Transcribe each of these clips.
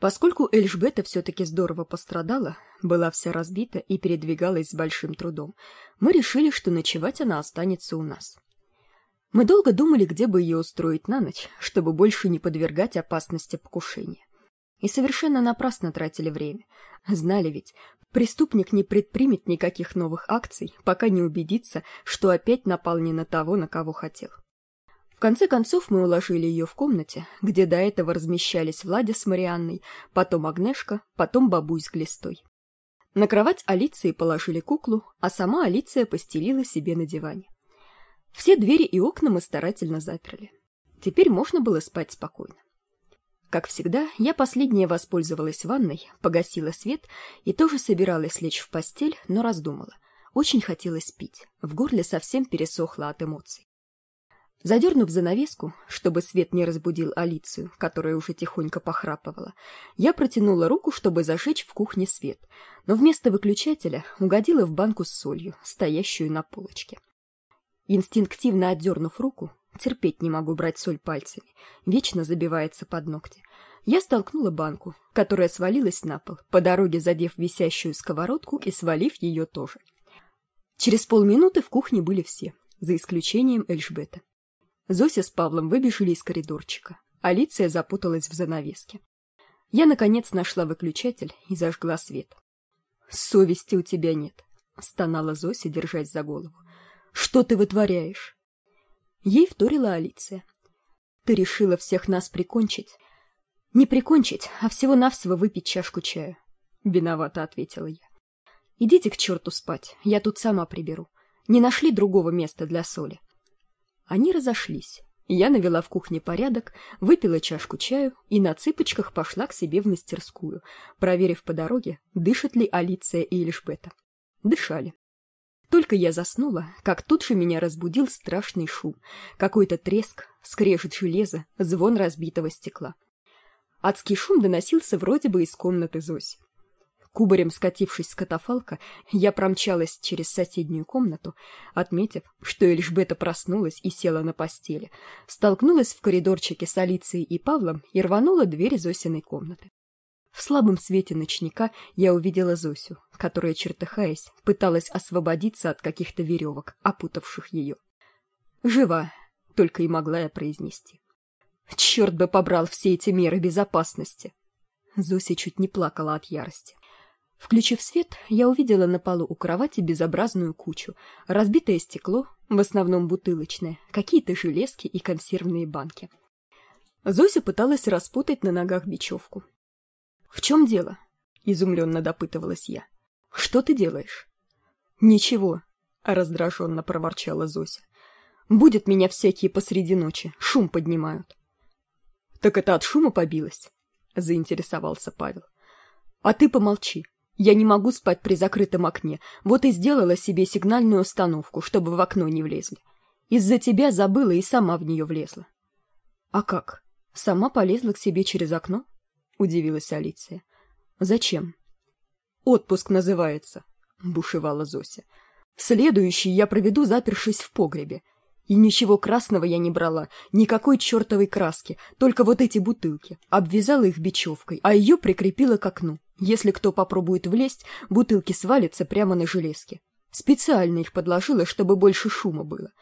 Поскольку Эльжбета все-таки здорово пострадала, была вся разбита и передвигалась с большим трудом, мы решили, что ночевать она останется у нас. Мы долго думали, где бы ее устроить на ночь, чтобы больше не подвергать опасности покушения. И совершенно напрасно тратили время. Знали ведь, преступник не предпримет никаких новых акций, пока не убедится, что опять напал не на того, на кого хотел. Конце концов мы уложили ее в комнате, где до этого размещались Владя с Марианной, потом Агнешка, потом Бабуй с Глистой. На кровать Алиции положили куклу, а сама Алиция постелила себе на диване. Все двери и окна мы старательно заперли. Теперь можно было спать спокойно. Как всегда, я последняя воспользовалась ванной, погасила свет и тоже собиралась лечь в постель, но раздумала. Очень хотелось пить, в горле совсем пересохло от эмоций. Задернув занавеску, чтобы свет не разбудил Алицию, которая уже тихонько похрапывала, я протянула руку, чтобы зажечь в кухне свет, но вместо выключателя угодила в банку с солью, стоящую на полочке. Инстинктивно отдернув руку, терпеть не могу брать соль пальцами, вечно забивается под ногти, я столкнула банку, которая свалилась на пол, по дороге задев висящую сковородку и свалив ее тоже. Через полминуты в кухне были все, за исключением Эльжбета. Зося с Павлом выбежали из коридорчика. Алиция запуталась в занавеске. Я, наконец, нашла выключатель и зажгла свет. «Совести у тебя нет», — стонала Зося, держась за голову. «Что ты вытворяешь?» Ей вторила Алиция. «Ты решила всех нас прикончить?» «Не прикончить, а всего-навсего выпить чашку чая», — виновато ответила я. «Идите к черту спать, я тут сама приберу. Не нашли другого места для соли?» Они разошлись. Я навела в кухне порядок, выпила чашку чаю и на цыпочках пошла к себе в мастерскую, проверив по дороге, дышат ли Алиция и Эльшбета. Дышали. Только я заснула, как тут же меня разбудил страшный шум. Какой-то треск, скрежет железа, звон разбитого стекла. Адский шум доносился вроде бы из комнаты Зоси. Кубарем скатившись с катафалка, я промчалась через соседнюю комнату, отметив, что Эльжбета проснулась и села на постели, столкнулась в коридорчике с Алицией и Павлом и рванула дверь Зосиной комнаты. В слабом свете ночника я увидела Зосю, которая, чертыхаясь, пыталась освободиться от каких-то веревок, опутавших ее. «Жива», — только и могла я произнести. «Черт бы побрал все эти меры безопасности!» Зося чуть не плакала от ярости. Включив свет, я увидела на полу у кровати безобразную кучу. Разбитое стекло, в основном бутылочное, какие-то железки и консервные банки. Зося пыталась распутать на ногах бечевку. «В чем дело?» — изумленно допытывалась я. «Что ты делаешь?» «Ничего», — раздраженно проворчала Зося. «Будет меня всякие посреди ночи, шум поднимают». «Так это от шума побилась?» — заинтересовался Павел. «А ты помолчи», я не могу спать при закрытом окне, вот и сделала себе сигнальную установку, чтобы в окно не влезли. Из-за тебя забыла и сама в нее влезла. — А как? Сама полезла к себе через окно? — удивилась Алиция. — Зачем? — Отпуск называется, — бушевала Зося. — Следующий я проведу, запершись в погребе. И ничего красного я не брала, никакой чертовой краски, только вот эти бутылки. Обвязала их бечевкой, а ее прикрепила к окну. Если кто попробует влезть, бутылки свалятся прямо на железке. Специально их подложила, чтобы больше шума было.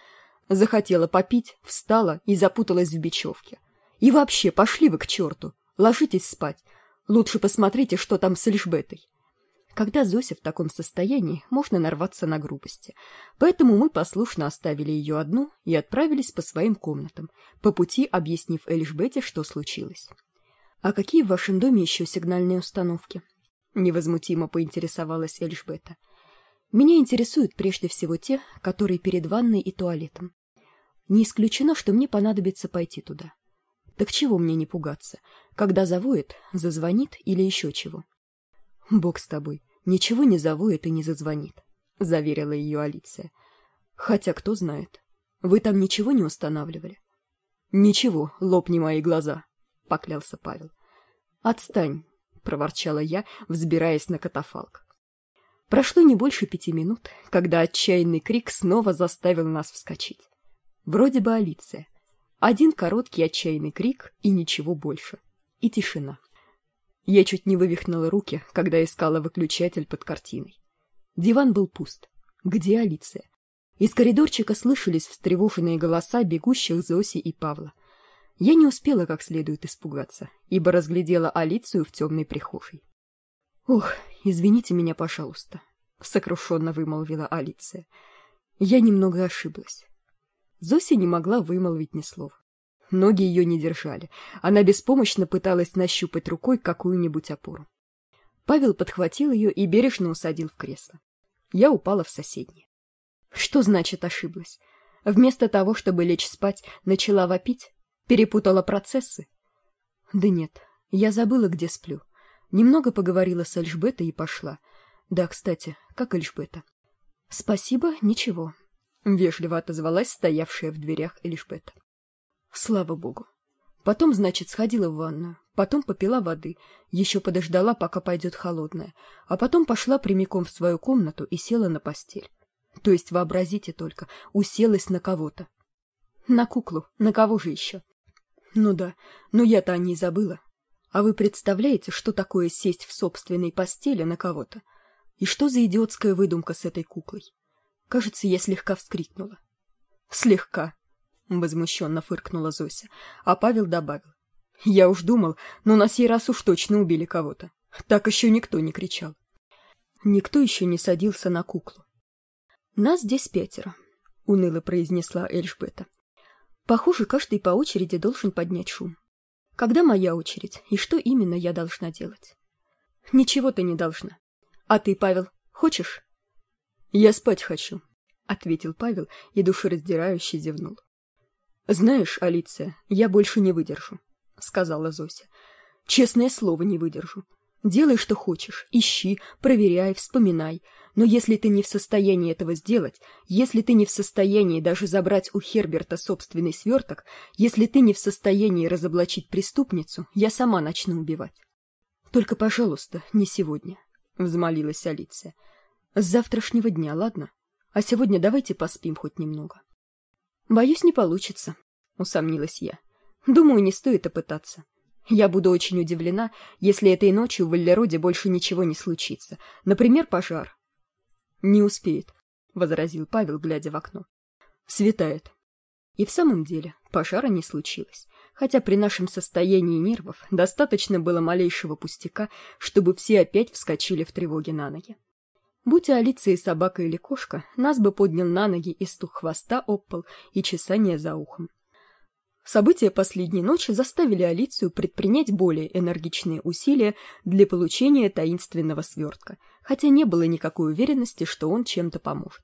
Захотела попить, встала и запуталась в бечевке. И вообще, пошли вы к черту. Ложитесь спать. Лучше посмотрите, что там с Эльжбетой. Когда Зося в таком состоянии, можно нарваться на грубости. Поэтому мы послушно оставили ее одну и отправились по своим комнатам, по пути объяснив Эльжбете, что случилось. «А какие в вашем доме еще сигнальные установки?» Невозмутимо поинтересовалась Эльжбета. «Меня интересуют прежде всего те, которые перед ванной и туалетом. Не исключено, что мне понадобится пойти туда. Так чего мне не пугаться? Когда завоет, зазвонит или еще чего?» «Бог с тобой, ничего не завоет и не зазвонит», — заверила ее Алиция. «Хотя кто знает. Вы там ничего не устанавливали?» «Ничего, лопни мои глаза», — поклялся Павел. «Отстань!» — проворчала я, взбираясь на катафалк. Прошло не больше пяти минут, когда отчаянный крик снова заставил нас вскочить. Вроде бы Алиция. Один короткий отчаянный крик и ничего больше. И тишина. Я чуть не вывихнула руки, когда искала выключатель под картиной. Диван был пуст. Где Алиция? Из коридорчика слышались встревоженные голоса бегущих Зоси и Павла. Я не успела как следует испугаться, ибо разглядела Алицию в темной прихожей. «Ох, извините меня, пожалуйста», — сокрушенно вымолвила Алиция. Я немного ошиблась. Зося не могла вымолвить ни слова. Ноги ее не держали. Она беспомощно пыталась нащупать рукой какую-нибудь опору. Павел подхватил ее и бережно усадил в кресло. Я упала в соседнее. Что значит ошиблась? Вместо того, чтобы лечь спать, начала вопить? Перепутала процессы? Да нет, я забыла, где сплю. Немного поговорила с Эльжбетой и пошла. Да, кстати, как Эльжбета? Спасибо, ничего. Вежливо отозвалась стоявшая в дверях Эльжбета. Слава богу. Потом, значит, сходила в ванную, потом попила воды, еще подождала, пока пойдет холодная, а потом пошла прямиком в свою комнату и села на постель. То есть, вообразите только, уселась на кого-то. На куклу, на кого же еще? Ну да, но я-то о ней забыла. А вы представляете, что такое сесть в собственной постели на кого-то? И что за идиотская выдумка с этой куклой? Кажется, я слегка вскрикнула. Слегка, возмущенно фыркнула зося а павел добавил я уж думал но на сей раз уж точно убили кого то так еще никто не кричал никто еще не садился на куклу нас здесь пятеро уныло произнесла эльжбета похоже каждый по очереди должен поднять шум. Когда моя очередь? И что именно я должна делать? Ничего ты не должна. А ты павел хочешь? Я спать хочу ответил павел и душераздирающе зевнул. Знаешь алиция я больше не выдержу сказала зося. Честное слово не выдержу. Делай что хочешь ищи проверяй вспоминай но если ты не в состоянии этого сделать если ты не в состоянии даже забрать у херберта собственный сверток если ты не в состоянии разоблачить преступницу я сама начну убивать только пожалуйста не сегодня взмолилась алиция с завтрашнего дня ладно? А сегодня давайте поспим хоть немного боюсь не получится усомнилась я думаю не стоит и пытаться я буду очень удивлена если этой ночью в валлероде больше ничего не случится. Например пожар не успеет возразил павел глядя в окно. Светает. И в самом деле пожара не случилось хотя при нашем состоянии нервов достаточно было малейшего пустяка чтобы все опять вскочили в тревоге на ноги. Будь Алиция собака или кошка, нас бы поднял на ноги и стук хвоста об пол и чесание за ухом. События последней ночи заставили Алицию предпринять более энергичные усилия для получения таинственного свертка, хотя не было никакой уверенности, что он чем-то поможет.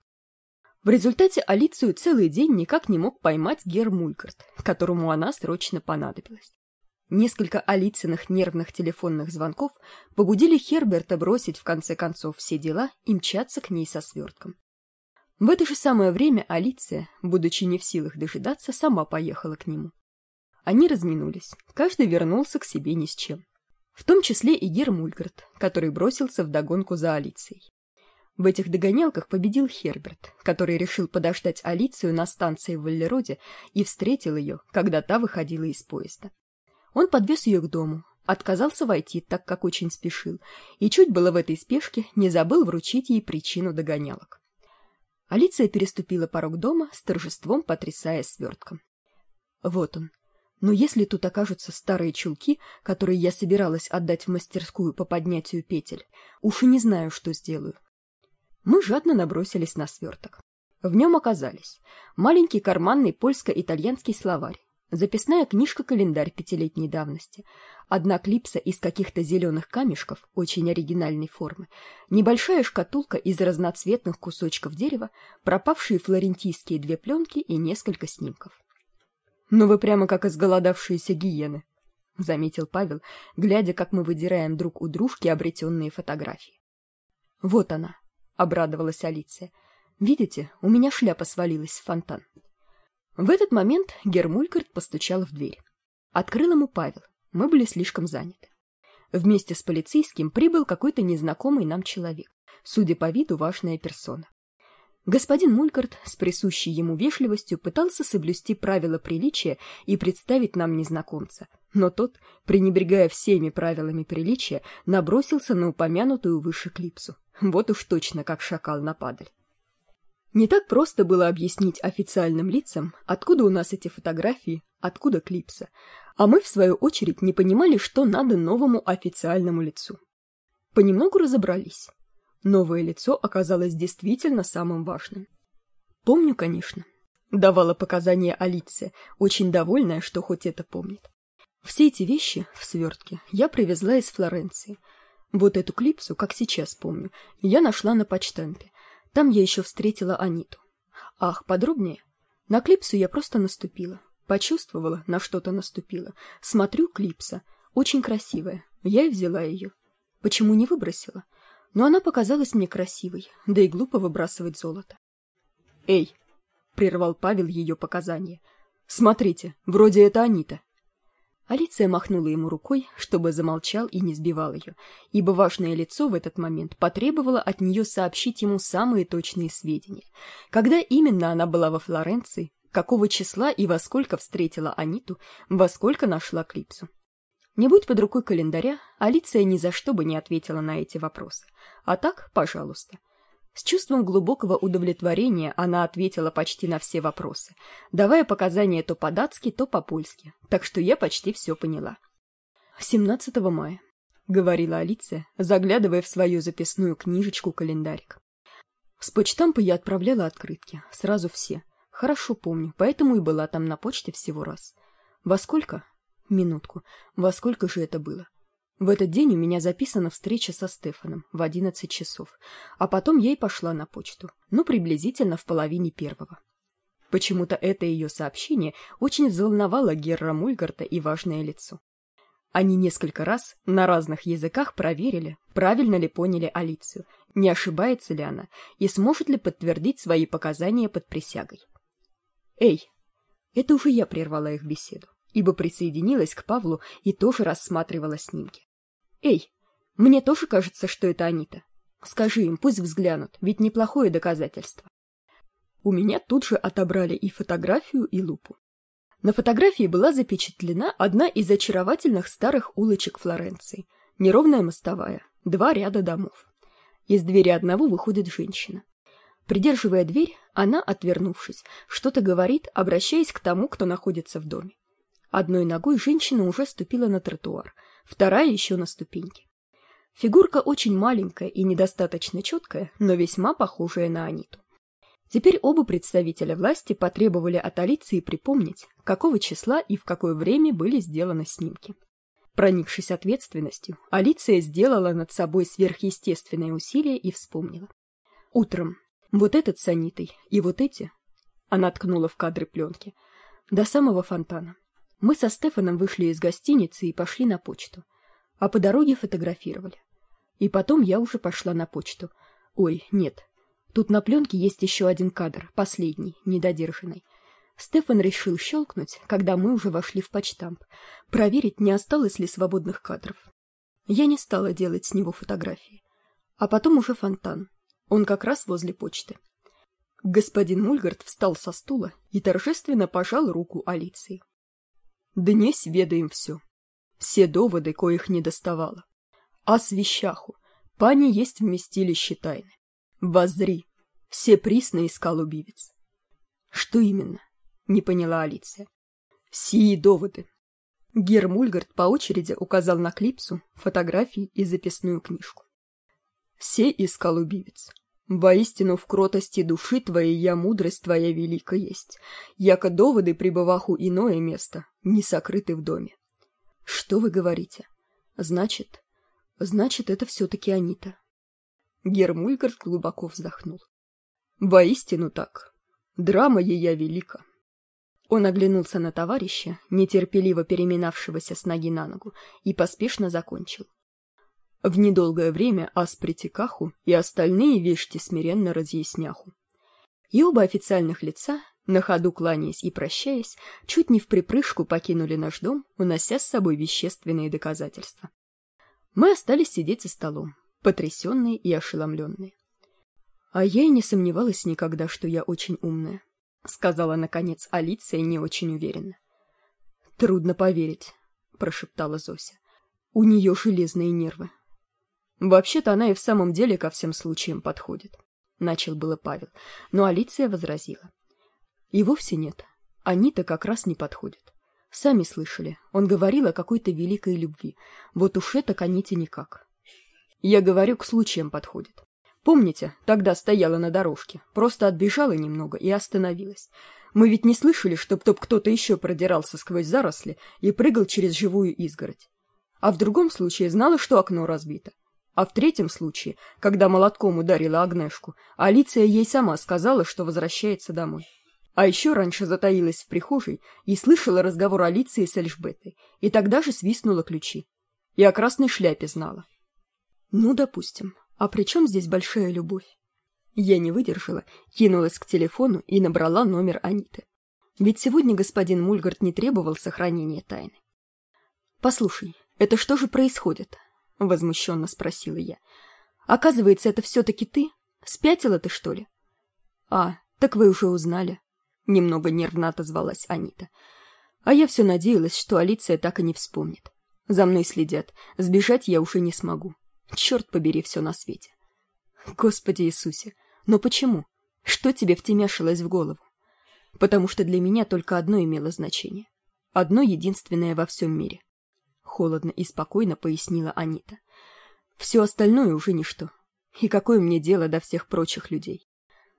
В результате Алицию целый день никак не мог поймать Гер Мулькарт, которому она срочно понадобилась. Несколько Алицыных нервных телефонных звонков побудили Херберта бросить в конце концов все дела и мчаться к ней со свертком. В это же самое время Алиция, будучи не в силах дожидаться, сама поехала к нему. Они разминулись, каждый вернулся к себе ни с чем. В том числе и Гер Мульгард, который бросился в догонку за Алицией. В этих догонялках победил Херберт, который решил подождать Алицию на станции в Валлероде и встретил ее, когда та выходила из поезда. Он подвез ее к дому, отказался войти, так как очень спешил, и чуть было в этой спешке не забыл вручить ей причину догонялок. Алиция переступила порог дома с торжеством, потрясая свертком. Вот он. Но если тут окажутся старые чулки, которые я собиралась отдать в мастерскую по поднятию петель, уж и не знаю, что сделаю. Мы жадно набросились на сверток. В нем оказались маленький карманный польско-итальянский словарь, записная книжка-календарь пятилетней давности, одна клипса из каких-то зеленых камешков очень оригинальной формы, небольшая шкатулка из разноцветных кусочков дерева, пропавшие флорентийские две пленки и несколько снимков. «Ну вы прямо как изголодавшиеся гиены», — заметил Павел, глядя, как мы выдираем друг у дружки обретенные фотографии. «Вот она», — обрадовалась Алиция. «Видите, у меня шляпа свалилась в фонтан». В этот момент Гермулькарт постучал в дверь. Открыл ему Павел. Мы были слишком заняты. Вместе с полицейским прибыл какой-то незнакомый нам человек, судя по виду, важная персона. Господин Мулькарт с присущей ему вежливостью пытался соблюсти правила приличия и представить нам незнакомца, но тот пренебрегая всеми правилами приличия набросился на упомянутую выше клипсу вот уж точно как шакал на падаль не так просто было объяснить официальным лицам откуда у нас эти фотографии откуда клипса а мы в свою очередь не понимали что надо новому официальному лицу. Понемногу разобрались. Новое лицо оказалось действительно самым важным. Помню конечно. Давала показания алиция очень довольная что хоть это помнит. Все эти вещи в свертке я привезла из флоренции. Вот эту клипсу как сейчас помню я нашла на почтампе там я еще встретила аниту. Ах подробнее. На клипсу я просто наступила. Почувствовала на что то наступила смотрю клипса. Очень красивая. Я и взяла ее почему не выбросила? Но она показалась мне красивой. Да и глупо выбрасывать золото. Эй прервал павел ее показания. Смотрите вроде это анита алиция махнула ему рукой чтобы замолчал и не сбивал ее ибо важное лицо в этот момент потребовало от нее сообщить ему самые точные сведения. Когда именно она была во флоренции какого числа и во сколько встретила аниту во сколько нашла клипсу? Не будь под рукой календаря алиция ни за что бы не ответила на эти вопросы. А так пожалуйста с чувством глубокого удовлетворения она ответила почти на все вопросы, давая показания то по-датски, то по-польски, так что я почти все поняла. «17 мая», — говорила Алиция, заглядывая в свою записную книжечку-календарик. С почтампа я отправляла открытки, сразу все. Хорошо помню, поэтому и была там на почте всего раз. Во сколько? Минутку. Во сколько же это было? В этот день у меня записана встреча со Стефаном в одиннадцать часов, а потом и пошла на почту, ну, приблизительно в половине первого. Почему-то это ее сообщение очень взволновало Герра Мульгарта и важное лицо. Они несколько раз на разных языках проверили, правильно ли поняли Алицию, не ошибается ли она и сможет ли подтвердить свои показания под присягой. «Эй!» Это уже я прервала их беседу ибо присоединилась к Павлу и тоже рассматривала снимки. «Эй, мне тоже кажется, что это Анита. Скажи им, пусть взглянут, ведь неплохое доказательство». У меня тут же отобрали и фотографию, и лупу. На фотографии была запечатлена одна из очаровательных старых улочек Флоренции. Неровная мостовая, два ряда домов. Из двери одного выходит женщина. Придерживая дверь, она, отвернувшись, что-то говорит, обращаясь к тому, кто находится в доме. Одной ногой женщина уже ступила на тротуар, вторая еще на ступеньки. Фигурка очень маленькая и недостаточно четкая, но весьма похожая на Аниту. Теперь оба представителя власти потребовали от Алиции припомнить, какого числа и в какое время были сделаны снимки. Проникшись ответственностью, Алиция сделала над собой сверхъестественное усилие и вспомнила. Утром вот этот с Анитой и вот эти, она ткнула в кадры пленки, до самого фонтана мы со стефаном вышли из гостиницы и пошли на почту. А по дороге фотографировали. И потом я уже пошла на почту. Ой нет. Тут на пленке есть еще один кадр последний недодержанный. Стефан решил щелкнуть когда мы уже вошли в почтамп проверить не осталось ли свободных кадров. Я не стала делать с него фотографии. А потом уже фонтан. Он как раз возле почты. Господин мульгард встал со стула и торжественно пожал руку алиции днесь ведаем все все доводы коих не доставало а с вещаху пани есть вместилище тайны. Воззри все присно искал убивец. Что именно? Не поняла алиция. Сии доводы. Гермульгард по очереди указал на клипсу фотографии и записную книжку. Все искал убивец Воистину в кротости души твоей я мудрость твоя велика есть, яко доводы пребываху иное место, не сокрыты в доме. Что вы говорите? Значит, значит, это все-таки Анита. Гермульгард глубоко вздохнул. Воистину так. Драма ея велика. Он оглянулся на товарища, нетерпеливо переминавшегося с ноги на ногу, и поспешно закончил. В недолгое время Аспритикаху и остальные вешти смиренно разъясняху. И оба официальных лица, на ходу кланяясь и прощаясь, чуть не в припрыжку покинули наш дом, унося с собой вещественные доказательства. Мы остались сидеть за столом, потрясенные и ошеломленные. А я и не сомневалась никогда, что я очень умная, сказала, наконец, Алиция не очень уверенно. Трудно поверить. — прошептала Зося. «У нее железные нервы». «Вообще-то она и в самом деле ко всем случаям подходит», — начал было Павел, но Алиция возразила. «И вовсе нет. Они-то как раз не подходят. Сами слышали, он говорил о какой-то великой любви. Вот уж это к Аните никак. Я говорю, к случаям подходит. Помните, тогда стояла на дорожке, просто отбежала немного и остановилась. Мы ведь не слышали, чтоб топ кто-то еще продирался сквозь заросли и прыгал через живую изгородь. А в другом случае знала, что окно разбито. А в третьем случае, когда молотком ударила Агнешку, Алиция ей сама сказала, что возвращается домой. А еще раньше затаилась в прихожей и слышала разговор Алиции с Эльжбетой, и тогда же свистнула ключи. И о красной шляпе знала. Ну, допустим. А при чем здесь большая любовь? Я не выдержала, кинулась к телефону и набрала номер Аниты. Ведь сегодня господин Мульгарт не требовал сохранения тайны. «Послушай, это что же происходит?» — возмущенно спросила я. «Оказывается, это все-таки ты? Спятила ты, что ли?» «А, так вы уже узнали», — немного нервно отозвалась Анита. «А я все надеялась, что Алиция так и не вспомнит. За мной следят, сбежать я уже не смогу. Черт побери все на свете. Господи Иисусе, но почему? Что тебе втемяшилось в голову? Потому что для меня только одно имело значение. Одно единственное во всем мире. Холодно и спокойно пояснила Анита. Все остальное уже ничто. И какое мне дело до всех прочих людей?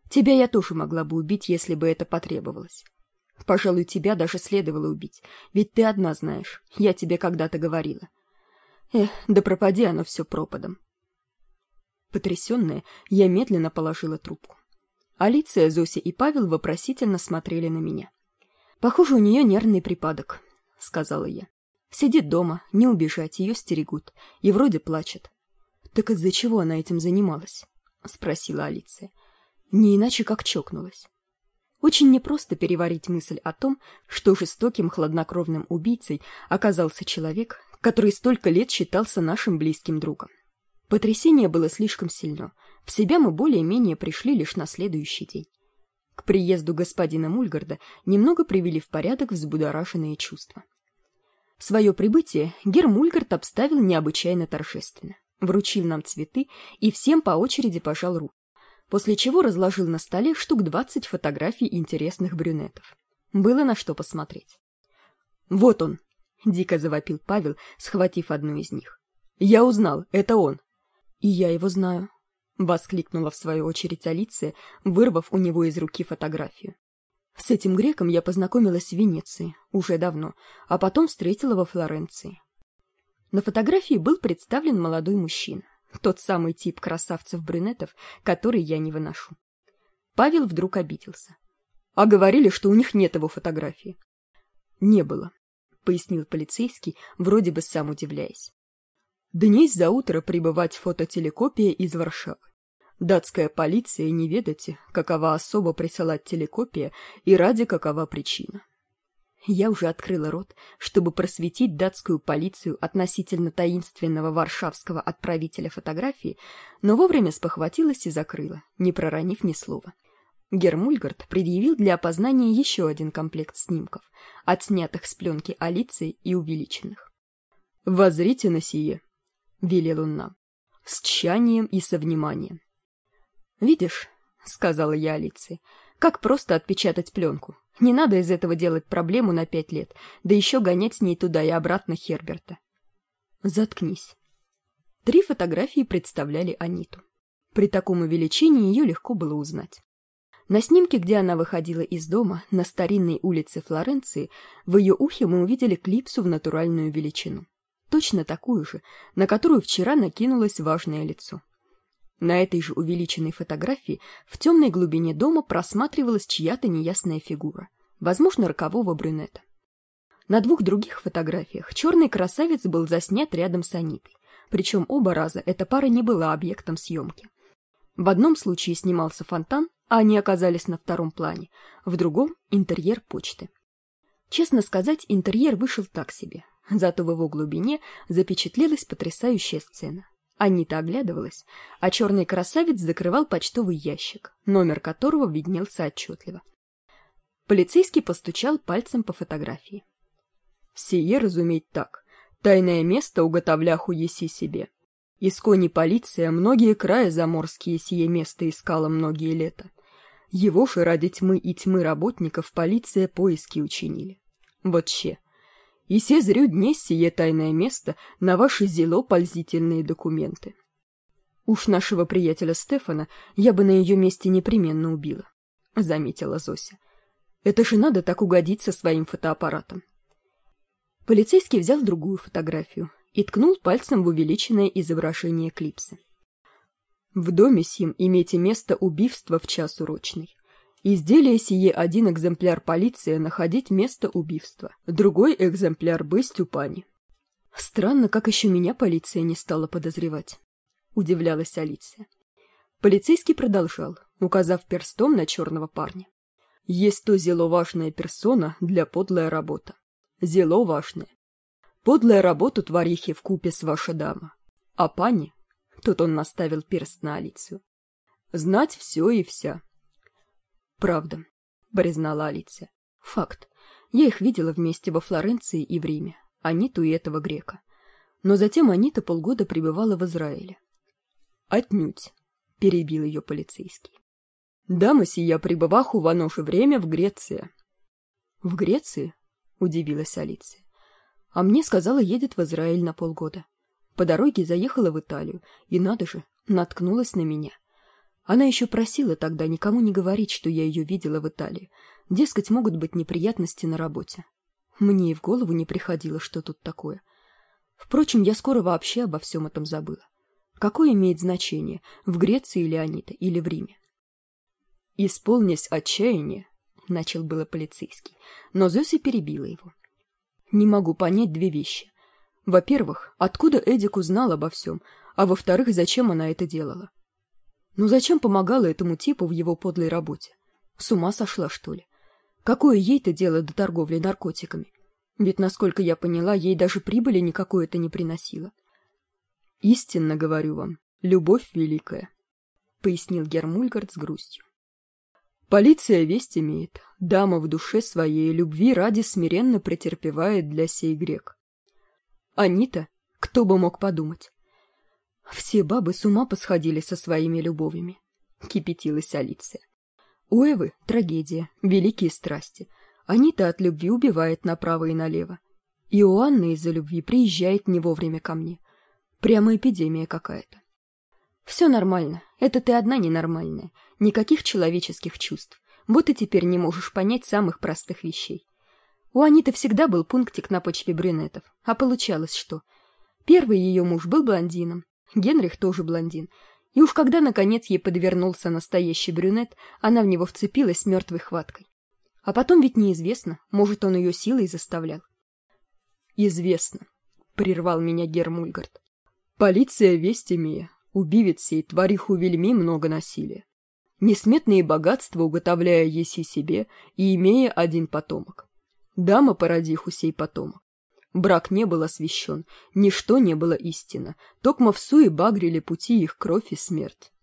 Тебя я тоже могла бы убить, если бы это потребовалось. Пожалуй, тебя даже следовало убить, ведь ты одна знаешь, я тебе когда-то говорила. Эх, да пропади оно все пропадом. Потрясенная, я медленно положила трубку. Алиция, Зося и Павел вопросительно смотрели на меня. «Похоже, у нее нервный припадок», — сказала я. «Сидит дома, не убежать, ее стерегут, и вроде плачет». «Так из-за чего она этим занималась?» — спросила Алиция. «Не иначе, как чокнулась». Очень непросто переварить мысль о том, что жестоким хладнокровным убийцей оказался человек, который столько лет считался нашим близким другом. Потрясение было слишком сильно. В себя мы более-менее пришли лишь на следующий день. К приезду господина Мульгарда немного привели в порядок взбудораженные чувства. Свое прибытие Гер Мульгард обставил необычайно торжественно. Вручил нам цветы и всем по очереди пожал руку, после чего разложил на столе штук двадцать фотографий интересных брюнетов. Было на что посмотреть. «Вот он!» — дико завопил Павел, схватив одну из них. «Я узнал, это он!» «И я его знаю!» — воскликнула в свою очередь Алиция, вырвав у него из руки фотографию. С этим греком я познакомилась в Венеции, уже давно, а потом встретила во Флоренции. На фотографии был представлен молодой мужчина, тот самый тип красавцев-брюнетов, который я не выношу. Павел вдруг обиделся. А говорили, что у них нет его фотографии. Не было пояснил полицейский вроде бы сам удивляясь днесь за утро прибывать фототелекопия из варшавы датская полиция не ведайте какова особо присылать телекопия и ради какова причина я уже открыла рот чтобы просветить датскую полицию относительно таинственного варшавского отправителя фотографии но вовремя спохватилась и закрыла не проронив ни слова Гермульгард предъявил для опознания еще один комплект снимков, отснятых с пленки Алиции и увеличенных. «Возрите на сие», — велел он нам, — «с тщанием и со вниманием». «Видишь», — сказала я Алиции, — «как просто отпечатать пленку. Не надо из этого делать проблему на пять лет, да еще гонять с ней туда и обратно Херберта». «Заткнись». Три фотографии представляли Аниту. При таком увеличении ее легко было узнать. На снимке, где она выходила из дома, на старинной улице Флоренции, в ее ухе мы увидели клипсу в натуральную величину. Точно такую же, на которую вчера накинулось важное лицо. На этой же увеличенной фотографии в темной глубине дома просматривалась чья-то неясная фигура, возможно, рокового брюнета. На двух других фотографиях черный красавец был заснят рядом с Анитой, причем оба раза эта пара не была объектом съемки. В одном случае снимался фонтан, а они оказались на втором плане, в другом — интерьер почты. Честно сказать, интерьер вышел так себе, зато в его глубине запечатлелась потрясающая сцена. Анита оглядывалась, а черный красавец закрывал почтовый ящик, номер которого виднелся отчетливо. Полицейский постучал пальцем по фотографии. «Сие разуметь так. Тайное место уготовляху еси себе. Искони полиция многие края заморские сие место искала многие лета. Его же ради тьмы и тьмы работников полиция поиски учинили. Вот че. И се зрю днесь сие тайное место на ваши зело пользительные документы. Уж нашего приятеля Стефана я бы на ее месте непременно убила, — заметила Зося. Это же надо так угодить со своим фотоаппаратом. Полицейский взял другую фотографию и ткнул пальцем в увеличенное изображение клипса. В доме сим имейте место убийства в час урочный. Изделие сие один экземпляр полиция находить место убийства, другой экземпляр быть пани. Странно, как еще меня полиция не стала подозревать. Удивлялась Алиция. Полицейский продолжал, указав перстом на черного парня. Есть то зело важная персона для подлая работа. Зело важное. Подлая работу творихи в купе с ваша дама. А пани, тут он наставил перст на Алицию, знать все и вся. Правда, признала Алиция. Факт. Я их видела вместе во Флоренции и в Риме, Аниту и этого грека. Но затем Анита полгода пребывала в Израиле. Отнюдь, перебил ее полицейский. Дама сия пребываху во наше время в Греции. В Греции? Удивилась Алиция. А мне сказала, едет в Израиль на полгода. По дороге заехала в Италию, и, надо же, наткнулась на меня. Она еще просила тогда никому не говорить, что я ее видела в Италии. Дескать, могут быть неприятности на работе. Мне и в голову не приходило, что тут такое. Впрочем, я скоро вообще обо всем этом забыла. Какое имеет значение, в Греции или Анита, или в Риме? «Исполнясь отчаяние», — начал было полицейский, но Зося перебила его. «Не могу понять две вещи. Во-первых, откуда Эдик узнал обо всем, а во-вторых, зачем она это делала? Ну зачем помогала этому типу в его подлой работе? С ума сошла, что ли? Какое ей-то дело до торговли наркотиками? Ведь, насколько я поняла, ей даже прибыли никакой это не приносило. «Истинно говорю вам, любовь великая», — пояснил Гермульгард с грустью. Полиция весть имеет. Дама в душе своей любви ради смиренно претерпевает для сей грек. Анита? Кто бы мог подумать? Все бабы с ума посходили со своими любовями. Кипятилась Алиция. У Эвы трагедия, великие страсти. Анита от любви убивает направо и налево. И у Анны из-за любви приезжает не вовремя ко мне. Прямо эпидемия какая-то. Все нормально. Это ты одна ненормальная. Никаких человеческих чувств. Вот и теперь не можешь понять самых простых вещей. У Аниты всегда был пунктик на почве брюнетов. А получалось что? Первый ее муж был блондином. Генрих тоже блондин. И уж когда, наконец, ей подвернулся настоящий брюнет, она в него вцепилась мертвой хваткой. А потом ведь неизвестно, может, он ее силой заставлял. «Известно», — прервал меня Гермульгард. «Полиция весть имея, убивец сей твариху вельми много насилия. Несметные богатства уготовляя еси себе и имея один потомок. Дама породиху сей потомок. Брак не был освящен, ничто не было истинно, токмо в суе багрили пути их кровь и смерть.